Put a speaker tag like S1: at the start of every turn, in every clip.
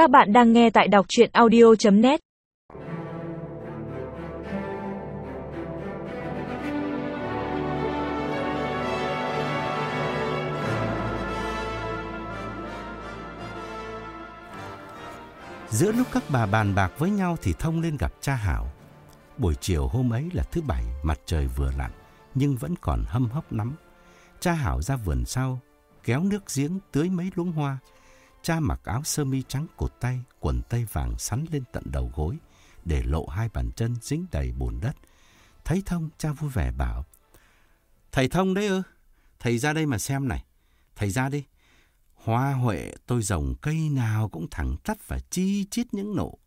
S1: Các bạn đang nghe tại đọc chuyện audio.net
S2: Giữa lúc các bà bàn bạc với nhau thì Thông lên gặp cha Hảo. Buổi chiều hôm ấy là thứ bảy, mặt trời vừa lặn, nhưng vẫn còn hâm hốc lắm. Cha Hảo ra vườn sau, kéo nước giếng tưới mấy luống hoa. Cha mặc áo sơ mi trắng cột tay, quần tây vàng sắn lên tận đầu gối, để lộ hai bàn chân dính đầy bùn đất. Thấy Thông, cha vui vẻ bảo, Thầy Thông đấy ư? Thầy ra đây mà xem này. Thầy ra đi. Hoa huệ tôi rồng cây nào cũng thẳng tắp và chi chít những nụ.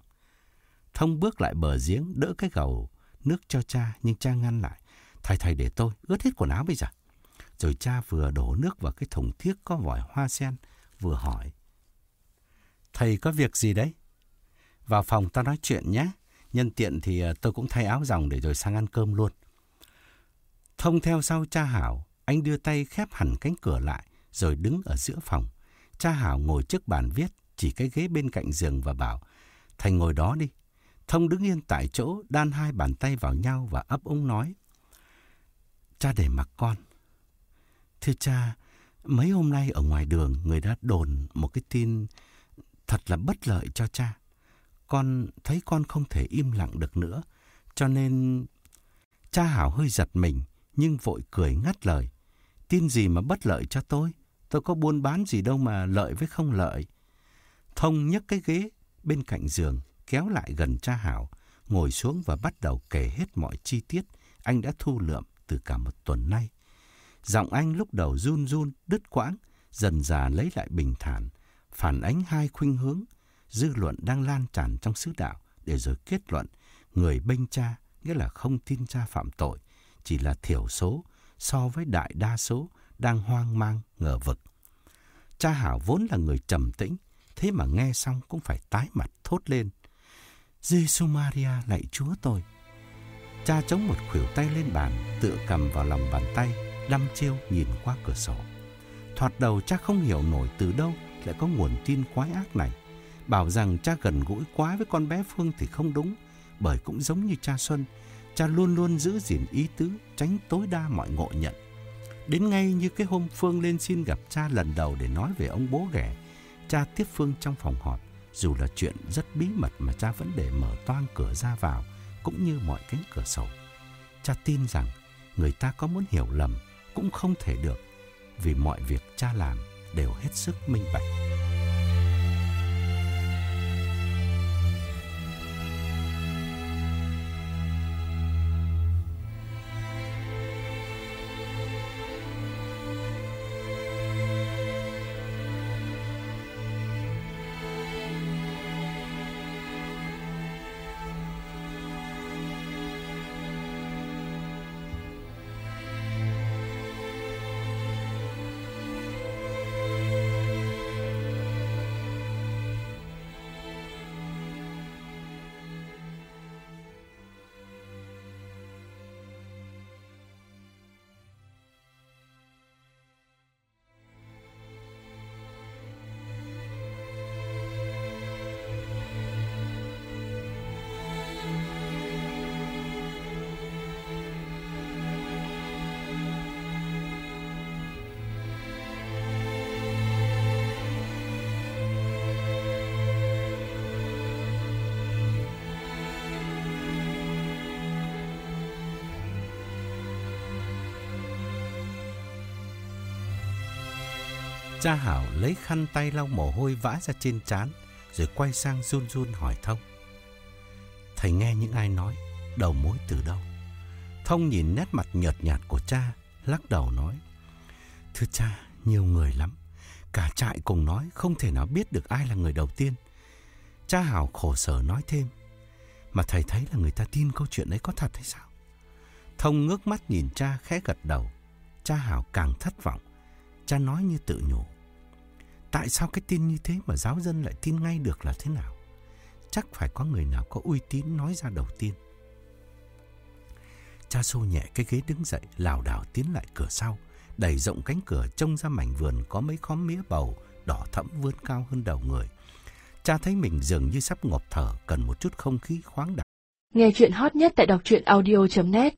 S2: Thông bước lại bờ giếng đỡ cái gầu nước cho cha nhưng cha ngăn lại. Thầy thầy để tôi ướt hết quần áo bây giờ. Rồi cha vừa đổ nước vào cái thùng thiếc có vòi hoa sen vừa hỏi. Thầy có việc gì đấy? Vào phòng ta nói chuyện nhé. Nhân tiện thì ờ, tôi cũng thay áo dòng để rồi sang ăn cơm luôn. Thông theo sau cha Hảo, anh đưa tay khép hẳn cánh cửa lại rồi đứng ở giữa phòng. Cha Hảo ngồi trước bàn viết, chỉ cái ghế bên cạnh giường và bảo, Thành ngồi đó đi. Thông đứng yên tại chỗ, đan hai bàn tay vào nhau và ấp úng nói. Cha để mặc con. Thưa cha, mấy hôm nay ở ngoài đường người đã đồn một cái tin thật là bất lợi cho cha. Con thấy con không thể im lặng được nữa, cho nên... Cha Hảo hơi giật mình, nhưng vội cười ngắt lời. Tin gì mà bất lợi cho tôi? Tôi có buôn bán gì đâu mà lợi với không lợi. Thông nhấc cái ghế bên cạnh giường, kéo lại gần cha Hảo, ngồi xuống và bắt đầu kể hết mọi chi tiết anh đã thu lượm từ cả một tuần nay. Giọng anh lúc đầu run run, đứt quãng, dần dà lấy lại bình thản, phản ánh hai khuynh hướng, dư luận đang lan tràn trong xứ đạo để rồi kết luận người bênh cha, nghĩa là không tin cha phạm tội, chỉ là thiểu số so với đại đa số đang hoang mang, ngờ vực. Cha Hảo vốn là người trầm tĩnh, thế mà nghe xong cũng phải tái mặt thốt lên. Giêsu Maria lạy Chúa tôi. Cha chống một khuỷu tay lên bàn, tựa cầm vào lòng bàn tay, đăm chiêu nhìn qua cửa sổ. Thoạt đầu cha không hiểu nổi từ đâu lại có nguồn tin quái ác này. Bảo rằng cha gần gũi quá với con bé Phương thì không đúng, bởi cũng giống như cha Xuân, cha luôn luôn giữ gìn ý tứ, tránh tối đa mọi ngộ nhận. Đến ngay như cái hôm Phương lên xin gặp cha lần đầu để nói về ông bố ghẻ, cha tiếp Phương trong phòng họp, dù là chuyện rất bí mật mà cha vẫn để mở toang cửa ra vào, cũng như mọi cánh cửa sổ. Cha tin rằng người ta có muốn hiểu lầm cũng không thể được, vì mọi việc cha làm đều hết sức minh bạch. Cha Hảo lấy khăn tay lau mồ hôi vã ra trên trán, rồi quay sang run run hỏi Thông. Thầy nghe những ai nói, đầu mối từ đâu? Thông nhìn nét mặt nhợt nhạt của cha, lắc đầu nói. Thưa cha, nhiều người lắm. Cả trại cùng nói không thể nào biết được ai là người đầu tiên. Cha Hảo khổ sở nói thêm. Mà thầy thấy là người ta tin câu chuyện ấy có thật hay sao? Thông ngước mắt nhìn cha khẽ gật đầu. Cha Hảo càng thất vọng. Cha nói như tự nhủ. Tại sao cái tin như thế mà giáo dân lại tin ngay được là thế nào? Chắc phải có người nào có uy tín nói ra đầu tiên. Cha xô nhẹ cái ghế đứng dậy, lảo đảo tiến lại cửa sau, đẩy rộng cánh cửa trông ra mảnh vườn có mấy khóm mía bầu đỏ thẫm vươn cao hơn đầu người. cha thấy mình dường như sắp ngộp thở, cần một chút không khí khoáng đạt.
S3: Nghe chuyện hot nhất tại đọc truyện audio.net